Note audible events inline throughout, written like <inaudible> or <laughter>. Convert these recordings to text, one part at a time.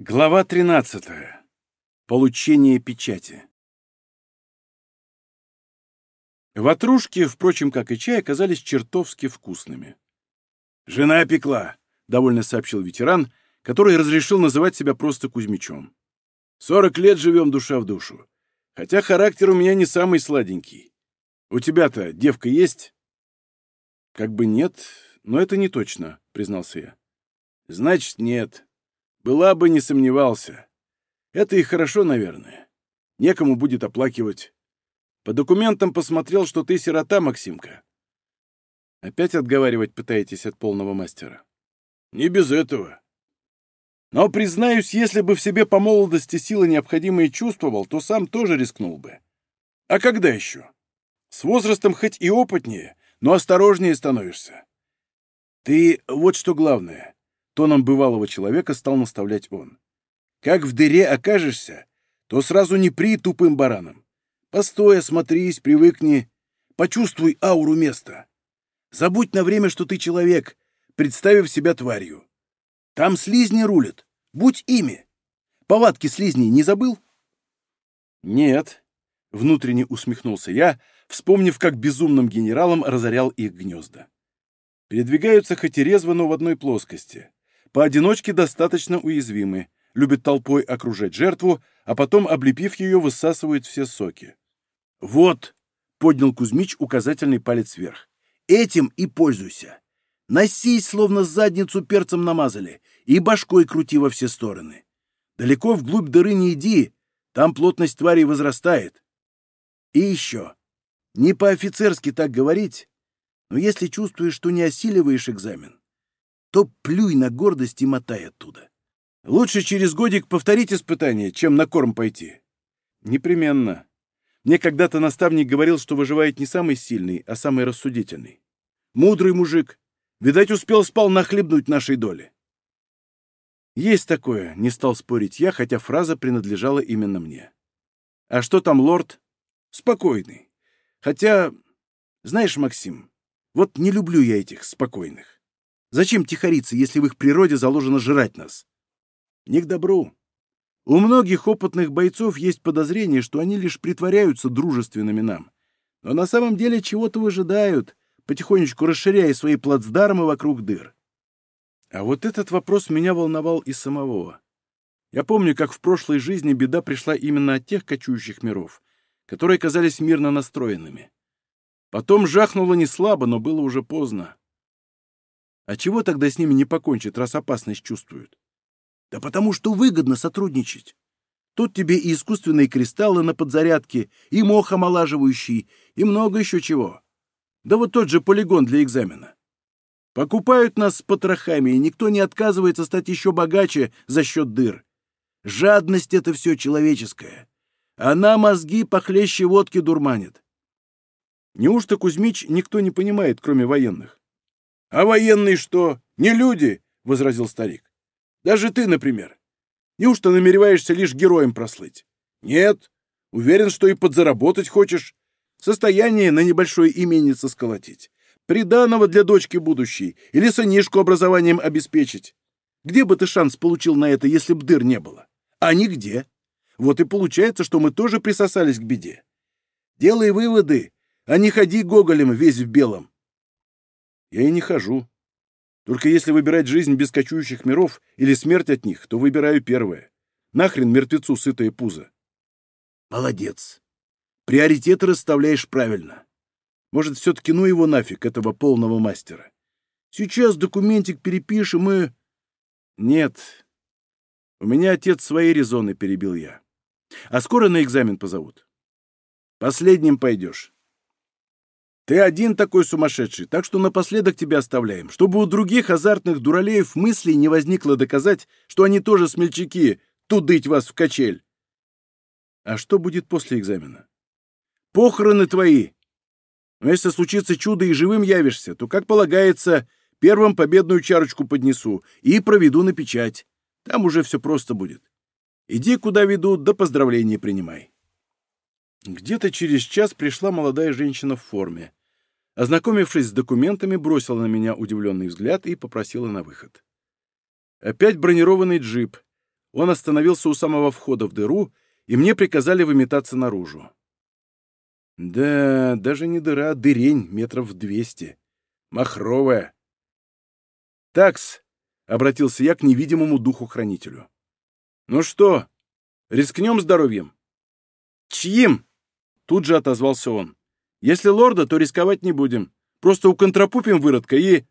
Глава 13. Получение печати. Ватрушки, впрочем, как и чай, оказались чертовски вкусными. «Жена пекла», — довольно сообщил ветеран, который разрешил называть себя просто Кузьмичом. «Сорок лет живем душа в душу, хотя характер у меня не самый сладенький. У тебя-то девка есть?» «Как бы нет, но это не точно», — признался я. «Значит, нет. Была бы, не сомневался. Это и хорошо, наверное. Некому будет оплакивать. По документам посмотрел, что ты сирота, Максимка. Опять отговаривать пытаетесь от полного мастера? Не без этого. Но, признаюсь, если бы в себе по молодости силы необходимые чувствовал, то сам тоже рискнул бы. А когда еще? С возрастом хоть и опытнее, но осторожнее становишься. Ты вот что главное. Тоном бывалого человека стал наставлять он. Как в дыре окажешься, то сразу не при тупым бараном. Постой, осмотрись, привыкни, почувствуй ауру места. Забудь на время, что ты человек, представив себя тварью. Там слизни рулят. Будь ими. Повадки слизней не забыл? Нет, внутренне усмехнулся я, вспомнив, как безумным генералом разорял их гнезда. Передвигаются хоть и резво, но в одной плоскости. Поодиночке достаточно уязвимы, любят толпой окружать жертву, а потом, облепив ее, высасывают все соки. «Вот!» — поднял Кузьмич указательный палец вверх. «Этим и пользуйся. Носись, словно задницу перцем намазали, и башкой крути во все стороны. Далеко вглубь дыры не иди, там плотность тварей возрастает. И еще. Не по-офицерски так говорить, но если чувствуешь, что не осиливаешь экзамен, то плюй на гордость и мотай оттуда. Лучше через годик повторить испытание, чем на корм пойти. Непременно. Мне когда-то наставник говорил, что выживает не самый сильный, а самый рассудительный. Мудрый мужик. Видать, успел сполна хлебнуть нашей доли. Есть такое, не стал спорить я, хотя фраза принадлежала именно мне. А что там, лорд? Спокойный. Хотя, знаешь, Максим, вот не люблю я этих спокойных. Зачем тихориться, если в их природе заложено жрать нас? Не к добру. У многих опытных бойцов есть подозрение, что они лишь притворяются дружественными нам. Но на самом деле чего-то выжидают, потихонечку расширяя свои плацдармы вокруг дыр. А вот этот вопрос меня волновал и самого. Я помню, как в прошлой жизни беда пришла именно от тех кочующих миров, которые казались мирно настроенными. Потом жахнуло не слабо, но было уже поздно. А чего тогда с ними не покончат, раз опасность чувствуют? Да потому что выгодно сотрудничать. Тут тебе и искусственные кристаллы на подзарядке, и мох омолаживающий, и много еще чего. Да вот тот же полигон для экзамена. Покупают нас с потрохами, и никто не отказывается стать еще богаче за счет дыр. Жадность — это все человеческое. Она мозги похлеще водки дурманит. Неужто Кузьмич никто не понимает, кроме военных? «А военные что? Не люди!» — возразил старик. «Даже ты, например. Неужто намереваешься лишь героем прослыть? Нет. Уверен, что и подзаработать хочешь. Состояние на небольшой именице сколотить. Приданого для дочки будущей. Или сынишку образованием обеспечить. Где бы ты шанс получил на это, если б дыр не было? А нигде. Вот и получается, что мы тоже присосались к беде. Делай выводы, а не ходи гоголем весь в белом. Я и не хожу. Только если выбирать жизнь без кочующих миров или смерть от них, то выбираю первое. Нахрен мертвецу сытое пузо. Молодец. Приоритеты расставляешь правильно. Может, все-таки ну его нафиг, этого полного мастера. Сейчас документик перепишем и... Нет. У меня отец свои резоны, перебил я. А скоро на экзамен позовут? Последним пойдешь. Ты один такой сумасшедший, так что напоследок тебя оставляем, чтобы у других азартных дуралеев мыслей не возникло доказать, что они тоже смельчаки, тудыть вас в качель. А что будет после экзамена? Похороны твои. Но если случится чудо и живым явишься, то, как полагается, первым победную чарочку поднесу и проведу на печать. Там уже все просто будет. Иди, куда ведут, да поздравления принимай. Где-то через час пришла молодая женщина в форме. Ознакомившись с документами, бросила на меня удивленный взгляд и попросила на выход. Опять бронированный джип. он остановился у самого входа в дыру, и мне приказали выметаться наружу. Да, даже не дыра, а дырень метров двести. Махровая. «Такс», — обратился я к невидимому духу-хранителю. «Ну что, рискнем здоровьем?» «Чьим?» — тут же отозвался он. «Если лорда, то рисковать не будем. Просто уконтропупим выродка и...»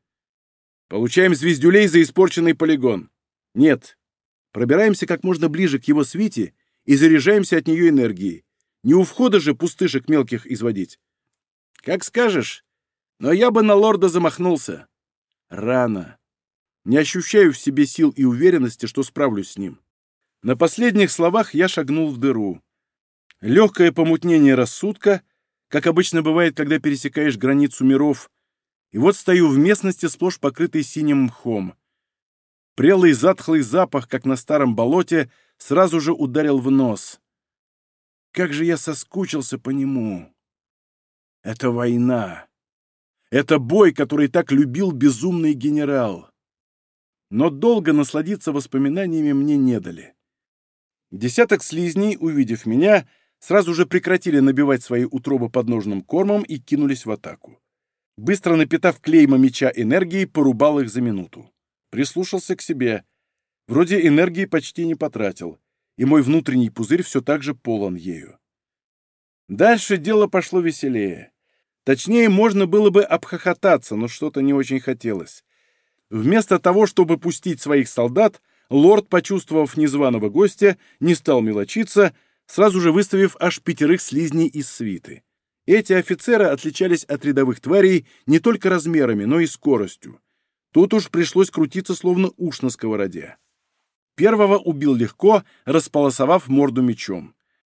«Получаем звездюлей за испорченный полигон. Нет. Пробираемся как можно ближе к его свите и заряжаемся от нее энергией. Не у входа же пустышек мелких изводить. Как скажешь. Но я бы на лорда замахнулся. Рано. Не ощущаю в себе сил и уверенности, что справлюсь с ним. На последних словах я шагнул в дыру. Легкое помутнение рассудка, как обычно бывает, когда пересекаешь границу миров, и вот стою в местности, сплошь покрытой синим мхом. Прелый затхлый запах, как на старом болоте, сразу же ударил в нос. Как же я соскучился по нему! Это война. Это бой, который так любил безумный генерал. Но долго насладиться воспоминаниями мне не дали. Десяток слизней, увидев меня, сразу же прекратили набивать свои утробы подножным кормом и кинулись в атаку. Быстро напитав клейма меча энергией, порубал их за минуту. Прислушался к себе. Вроде энергии почти не потратил, и мой внутренний пузырь все так же полон ею. Дальше дело пошло веселее. Точнее, можно было бы обхохотаться, но что-то не очень хотелось. Вместо того, чтобы пустить своих солдат, лорд, почувствовав незваного гостя, не стал мелочиться, сразу же выставив аж пятерых слизней из свиты. Эти офицеры отличались от рядовых тварей не только размерами, но и скоростью. Тут уж пришлось крутиться, словно уж на сковороде. Первого убил легко, располосовав морду мечом.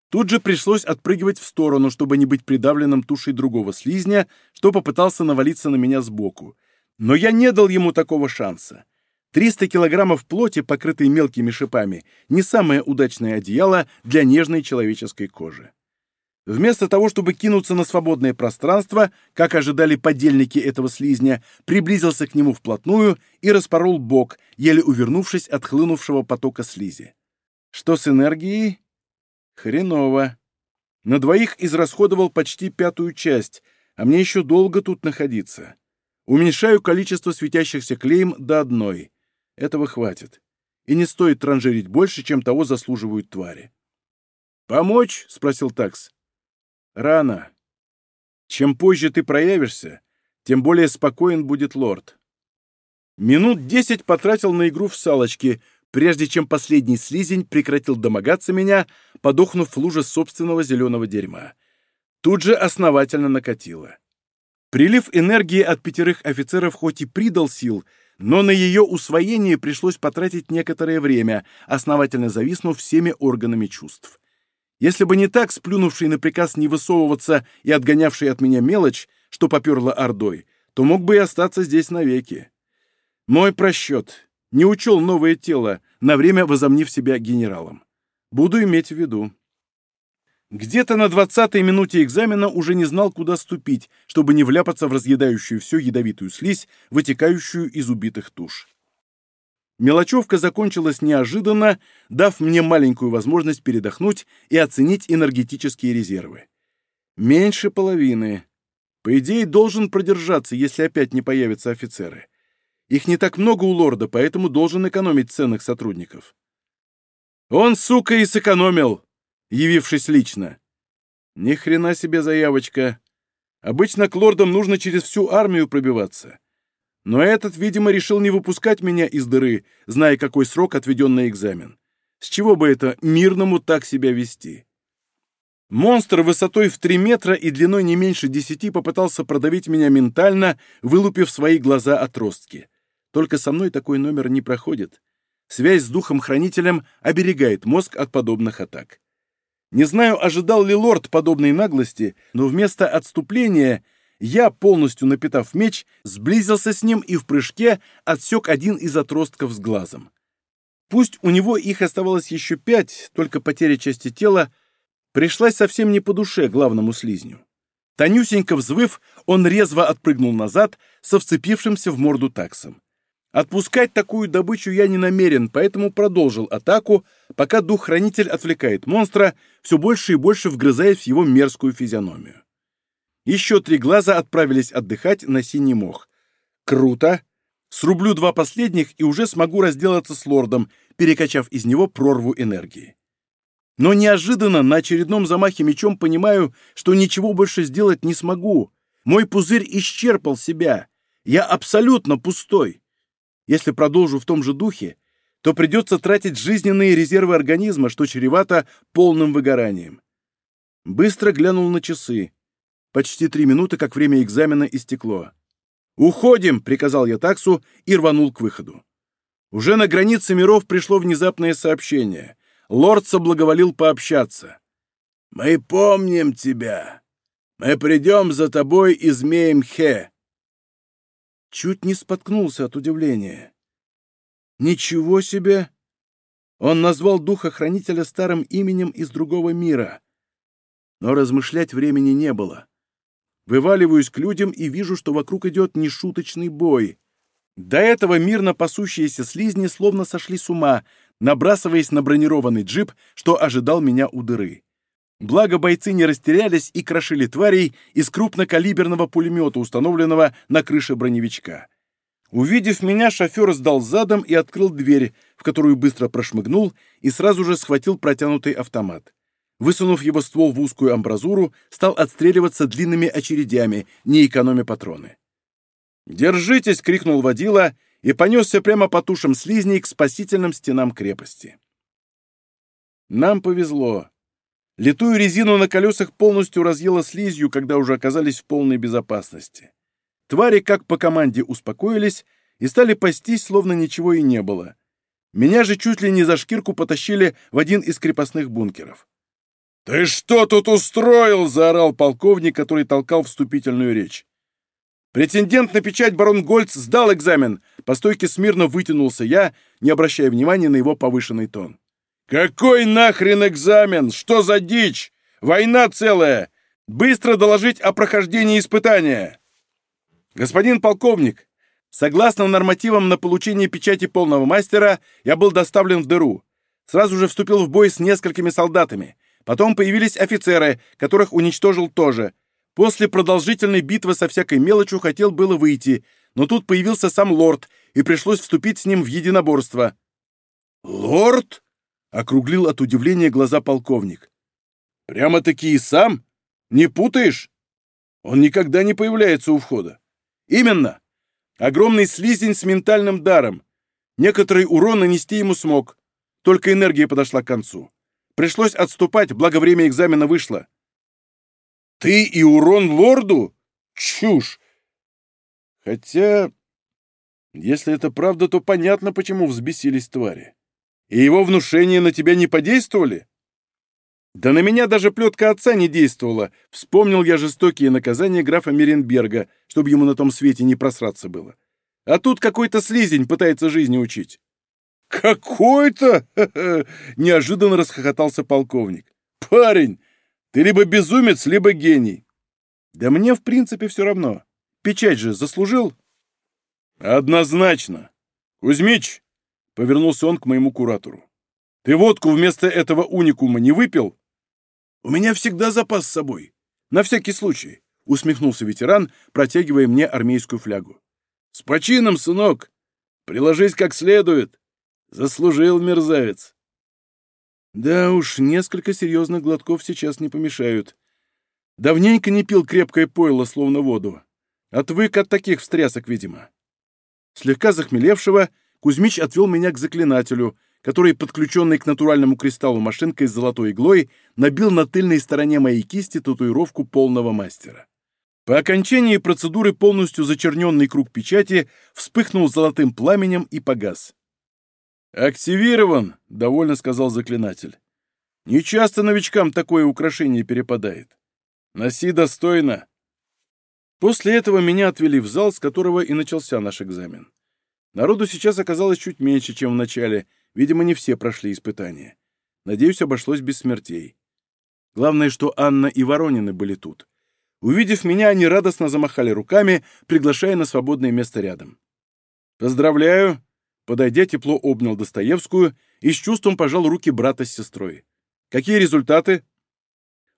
Тут же пришлось отпрыгивать в сторону, чтобы не быть придавленным тушей другого слизня, что попытался навалиться на меня сбоку. Но я не дал ему такого шанса. 300 килограммов плоти, покрытой мелкими шипами, не самое удачное одеяло для нежной человеческой кожи. Вместо того, чтобы кинуться на свободное пространство, как ожидали подельники этого слизня, приблизился к нему вплотную и распорол бок, еле увернувшись от хлынувшего потока слизи. Что с энергией? Хреново. На двоих израсходовал почти пятую часть, а мне еще долго тут находиться. Уменьшаю количество светящихся клейм до одной. Этого хватит. И не стоит транжирить больше, чем того заслуживают твари. «Помочь?» — спросил Такс. «Рано. Чем позже ты проявишься, тем более спокоен будет лорд». Минут десять потратил на игру в салочки, прежде чем последний слизень прекратил домогаться меня, подохнув в луже собственного зеленого дерьма. Тут же основательно накатило. Прилив энергии от пятерых офицеров хоть и придал сил, но на ее усвоение пришлось потратить некоторое время, основательно зависнув всеми органами чувств. Если бы не так, сплюнувший на приказ не высовываться и отгонявший от меня мелочь, что поперла ордой, то мог бы и остаться здесь навеки. Мой просчет не учел новое тело, на время возомнив себя генералом. Буду иметь в виду. Где-то на двадцатой минуте экзамена уже не знал, куда ступить, чтобы не вляпаться в разъедающую всю ядовитую слизь, вытекающую из убитых туш. Мелочевка закончилась неожиданно, дав мне маленькую возможность передохнуть и оценить энергетические резервы. Меньше половины. По идее, должен продержаться, если опять не появятся офицеры. Их не так много у лорда, поэтому должен экономить ценных сотрудников. Он, сука, и сэкономил, явившись лично. Ни хрена себе заявочка. Обычно к лордам нужно через всю армию пробиваться. Но этот, видимо, решил не выпускать меня из дыры, зная, какой срок отведен на экзамен. С чего бы это мирному так себя вести? Монстр высотой в три метра и длиной не меньше десяти попытался продавить меня ментально, вылупив свои глаза отростки. Только со мной такой номер не проходит. Связь с духом-хранителем оберегает мозг от подобных атак. Не знаю, ожидал ли лорд подобной наглости, но вместо отступления я, полностью напитав меч, сблизился с ним и в прыжке отсек один из отростков с глазом. Пусть у него их оставалось еще пять, только потеря части тела пришлась совсем не по душе главному слизню. Тонюсенько взвыв, он резво отпрыгнул назад со вцепившимся в морду таксом. Отпускать такую добычу я не намерен, поэтому продолжил атаку, пока дух-хранитель отвлекает монстра, все больше и больше вгрызаясь в его мерзкую физиономию. Еще три глаза отправились отдыхать на синий мох. Круто! Срублю два последних и уже смогу разделаться с лордом, перекачав из него прорву энергии. Но неожиданно на очередном замахе мечом понимаю, что ничего больше сделать не смогу. Мой пузырь исчерпал себя. Я абсолютно пустой. Если продолжу в том же духе, то придется тратить жизненные резервы организма, что чревато полным выгоранием. Быстро глянул на часы. Почти три минуты, как время экзамена истекло. «Уходим!» — приказал я таксу и рванул к выходу. Уже на границе миров пришло внезапное сообщение. Лорд соблаговолил пообщаться. «Мы помним тебя. Мы придем за тобой и змеем Хе». Чуть не споткнулся от удивления. «Ничего себе!» Он назвал духа-хранителя старым именем из другого мира. Но размышлять времени не было. Вываливаюсь к людям и вижу, что вокруг идет нешуточный бой. До этого мирно пасущиеся слизни словно сошли с ума, набрасываясь на бронированный джип, что ожидал меня у дыры. Благо бойцы не растерялись и крошили тварей из крупнокалиберного пулемета, установленного на крыше броневичка. Увидев меня, шофер сдал задом и открыл дверь, в которую быстро прошмыгнул и сразу же схватил протянутый автомат. Высунув его ствол в узкую амбразуру, стал отстреливаться длинными очередями, не экономя патроны. «Держитесь!» — крикнул водила и понесся прямо по тушам слизней к спасительным стенам крепости. Нам повезло. Литую резину на колесах полностью разъела слизью, когда уже оказались в полной безопасности. Твари, как по команде, успокоились и стали пастись, словно ничего и не было. Меня же чуть ли не за шкирку потащили в один из крепостных бункеров. «Ты что тут устроил?» — заорал полковник, который толкал вступительную речь. Претендент на печать барон Гольц сдал экзамен. По стойке смирно вытянулся я, не обращая внимания на его повышенный тон. «Какой нахрен экзамен? Что за дичь? Война целая! Быстро доложить о прохождении испытания!» «Господин полковник, согласно нормативам на получение печати полного мастера, я был доставлен в дыру. Сразу же вступил в бой с несколькими солдатами. Потом появились офицеры, которых уничтожил тоже. После продолжительной битвы со всякой мелочью хотел было выйти, но тут появился сам лорд, и пришлось вступить с ним в единоборство. «Лорд?» — округлил от удивления глаза полковник. «Прямо-таки и сам? Не путаешь? Он никогда не появляется у входа». «Именно. Огромный слизень с ментальным даром. Некоторый урон нанести ему смог. Только энергия подошла к концу. Пришлось отступать, благо время экзамена вышло. Ты и урон лорду? Чушь! Хотя, если это правда, то понятно, почему взбесились твари. И его внушения на тебя не подействовали? Да на меня даже плетка отца не действовала. Вспомнил я жестокие наказания графа Меренберга, чтобы ему на том свете не просраться было. А тут какой-то слизень пытается жизни учить. «Какой-то?» <laughs> — неожиданно расхохотался полковник. «Парень, ты либо безумец, либо гений. Да мне, в принципе, все равно. Печать же заслужил? Однозначно. Кузьмич, — повернулся он к моему куратору. Ты водку вместо этого уникума не выпил? У меня всегда запас с собой. На всякий случай, — усмехнулся ветеран, протягивая мне армейскую флягу. С почином, сынок. Приложись как следует. Заслужил мерзавец. Да уж, несколько серьезных глотков сейчас не помешают. Давненько не пил крепкое пойло, словно воду. Отвык от таких встрясок, видимо. Слегка захмелевшего, Кузьмич отвел меня к заклинателю, который, подключенный к натуральному кристаллу машинкой с золотой иглой, набил на тыльной стороне моей кисти татуировку полного мастера. По окончании процедуры полностью зачерненный круг печати вспыхнул золотым пламенем и погас. «Активирован», — довольно сказал заклинатель. «Нечасто новичкам такое украшение перепадает. Носи достойно». После этого меня отвели в зал, с которого и начался наш экзамен. Народу сейчас оказалось чуть меньше, чем в начале. Видимо, не все прошли испытания. Надеюсь, обошлось без смертей. Главное, что Анна и Воронины были тут. Увидев меня, они радостно замахали руками, приглашая на свободное место рядом. «Поздравляю!» Подойдя, тепло обнял Достоевскую и с чувством пожал руки брата с сестрой. «Какие результаты?»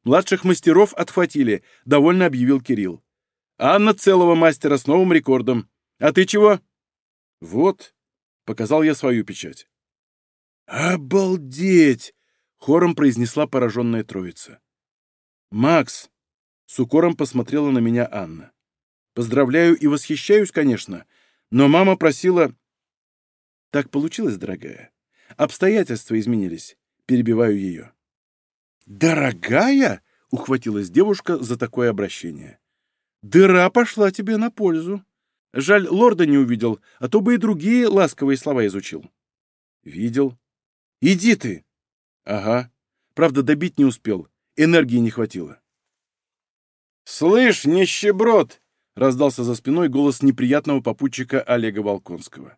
«Младших мастеров отхватили», — довольно объявил Кирилл. «Анна целого мастера с новым рекордом. А ты чего?» «Вот», — показал я свою печать. «Обалдеть!» — хором произнесла пораженная троица. «Макс!» — с укором посмотрела на меня Анна. «Поздравляю и восхищаюсь, конечно, но мама просила...» «Так получилось, дорогая. Обстоятельства изменились. Перебиваю ее». «Дорогая?» — ухватилась девушка за такое обращение. «Дыра пошла тебе на пользу. Жаль, лорда не увидел, а то бы и другие ласковые слова изучил». «Видел. Иди ты!» «Ага. Правда, добить не успел. Энергии не хватило». «Слышь, нищеброд!» — раздался за спиной голос неприятного попутчика Олега Волконского.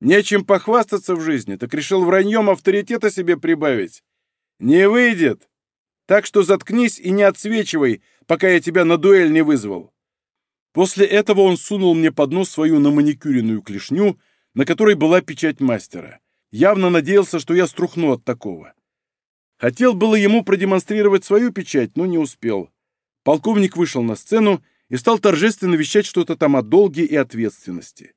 «Нечем похвастаться в жизни, так решил враньем авторитета себе прибавить. Не выйдет! Так что заткнись и не отсвечивай, пока я тебя на дуэль не вызвал». После этого он сунул мне под нос свою наманикюренную клешню, на которой была печать мастера. Явно надеялся, что я струхну от такого. Хотел было ему продемонстрировать свою печать, но не успел. Полковник вышел на сцену и стал торжественно вещать что-то там о долге и ответственности.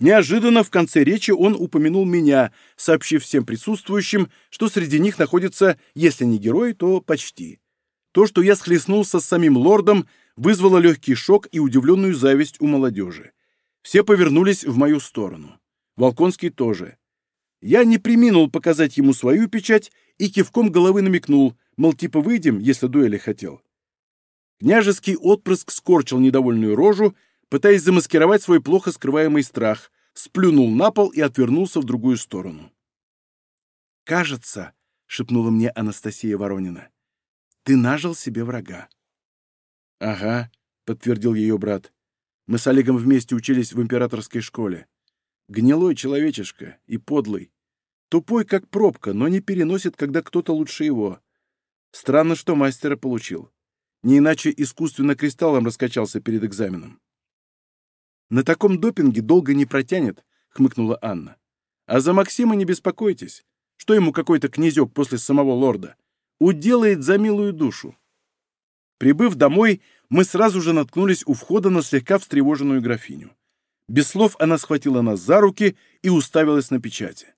Неожиданно в конце речи он упомянул меня, сообщив всем присутствующим, что среди них находится, если не герой, то почти. То, что я схлестнулся с самим лордом, вызвало легкий шок и удивленную зависть у молодежи. Все повернулись в мою сторону. Волконский тоже. Я не приминул показать ему свою печать и кивком головы намекнул, мол, типа выйдем, если дуэли хотел. Княжеский отпрыск скорчил недовольную рожу, пытаясь замаскировать свой плохо скрываемый страх, сплюнул на пол и отвернулся в другую сторону. «Кажется», — шепнула мне Анастасия Воронина, — «ты нажил себе врага». «Ага», — подтвердил ее брат. «Мы с Олегом вместе учились в императорской школе. Гнилой человечишка и подлый. Тупой, как пробка, но не переносит, когда кто-то лучше его. Странно, что мастера получил. Не иначе искусственно кристаллом раскачался перед экзаменом. «На таком допинге долго не протянет», — хмыкнула Анна. «А за Максима не беспокойтесь. Что ему какой-то князек после самого лорда? Уделает за милую душу». Прибыв домой, мы сразу же наткнулись у входа на слегка встревоженную графиню. Без слов она схватила нас за руки и уставилась на печати.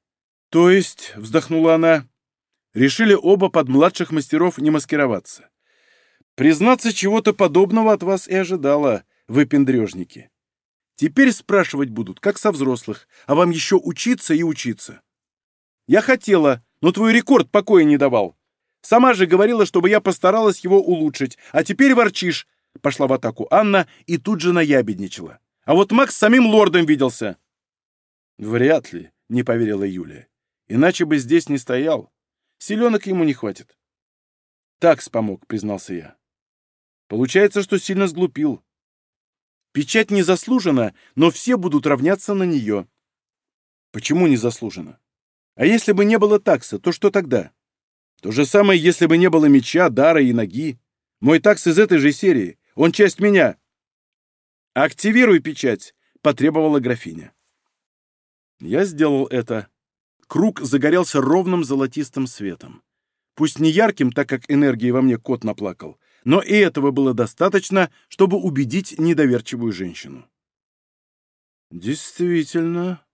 «То есть», — вздохнула она, — «решили оба под младших мастеров не маскироваться. Признаться, чего-то подобного от вас и ожидала, вы пендрежники. Теперь спрашивать будут, как со взрослых, а вам еще учиться и учиться. Я хотела, но твой рекорд покоя не давал. Сама же говорила, чтобы я постаралась его улучшить, а теперь ворчишь. Пошла в атаку Анна и тут же наябедничала. А вот Макс самим лордом виделся. Вряд ли, не поверила Юлия. Иначе бы здесь не стоял. Селенок ему не хватит. Такс помог, признался я. Получается, что сильно сглупил. Печать не заслужена, но все будут равняться на нее. Почему не заслужена? А если бы не было такса, то что тогда? То же самое, если бы не было меча, дара и ноги. Мой такс из этой же серии. Он часть меня. «Активируй печать!» — потребовала графиня. Я сделал это. Круг загорелся ровным золотистым светом. Пусть не ярким, так как энергии во мне кот наплакал, но и этого было достаточно, чтобы убедить недоверчивую женщину. «Действительно,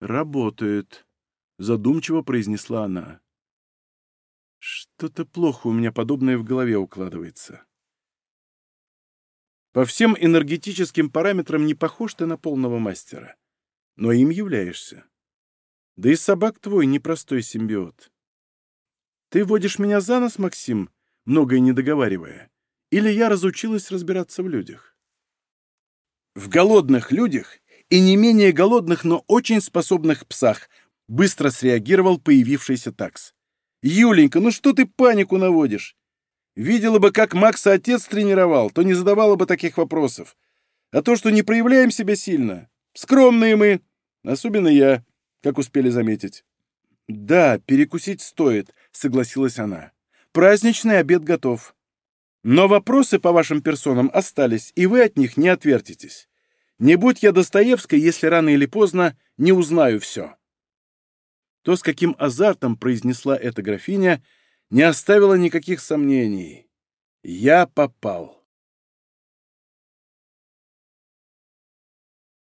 работает», — задумчиво произнесла она. «Что-то плохо у меня подобное в голове укладывается». По всем энергетическим параметрам не похож ты на полного мастера, но им являешься. Да и собак твой непростой симбиот. Ты водишь меня за нос, Максим, многое не договаривая, или я разучилась разбираться в людях? В голодных людях и не менее голодных, но очень способных псах быстро среагировал появившийся такс. «Юленька, ну что ты панику наводишь? Видела бы, как Макса отец тренировал, то не задавала бы таких вопросов. А то, что не проявляем себя сильно. Скромные мы, особенно я, как успели заметить. «Да, перекусить стоит», — согласилась она. «Праздничный обед готов. Но вопросы по вашим персонам остались, и вы от них не отвертитесь. Не будь я Достоевской, если рано или поздно не узнаю все. То, с каким азартом произнесла эта графиня, не оставило никаких сомнений. Я попал.